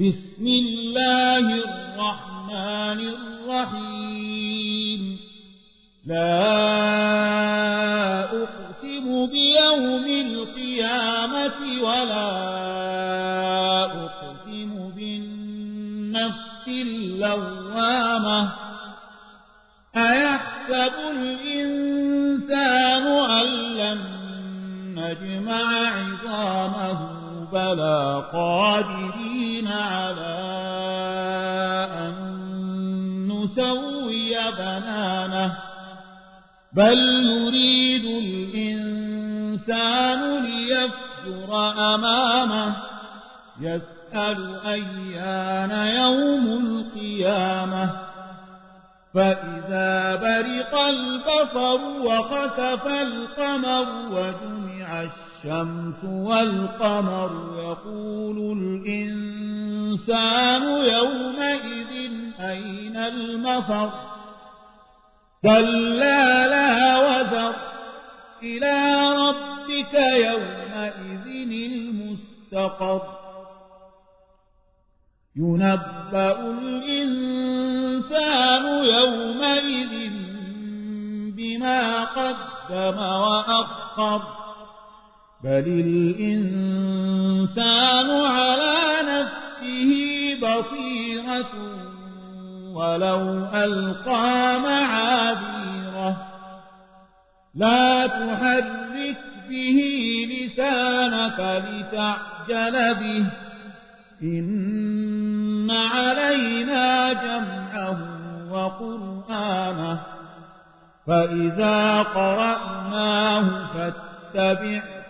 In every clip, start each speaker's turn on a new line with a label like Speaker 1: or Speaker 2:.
Speaker 1: بسم الله الرحمن الرحيم. لا أقسم بيوم القيامة ولا أقسم بالنفس اللوامة. أيحسب الإنسان أن لن نجمع عظامه؟ بلى قادرين على أن نسوي بنانه بل يريد الإنسان ليفجر أمامه يسأل أيان يوم القيامة فإذا برق البصر وخسف القمر وجمع الشمس والقمر يقول الإنسان يومئذ أين المفر؟ كلا لا وذر إلى ربك يومئذ المستقر. ينبأ الإنسان يومئذ بما قدم وأخر. بل الإنسان على نفسه بصيرة ولو ألقى معاذيره لا تحرك به لسانك لتعجل به إن علينا جمعه وقرآنه فإذا قرأناه فاتبع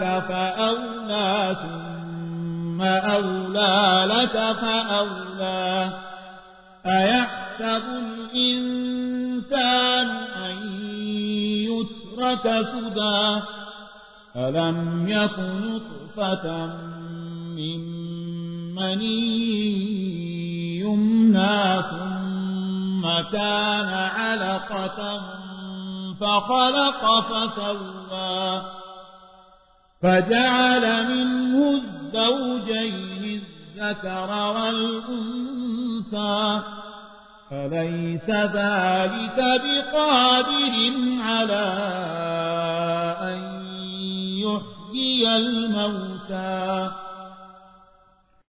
Speaker 1: فأولى ثم أولى لك فأولى. أيحسب الإنسان أن يترك سدى؟ ألم يكن نطفة من مني يمنى ثم كان علقة فخلق فسوى. فجعل منه الزوجين الذكر والأنثى. أليس ذلك بقادر على أن يحيي الموتى.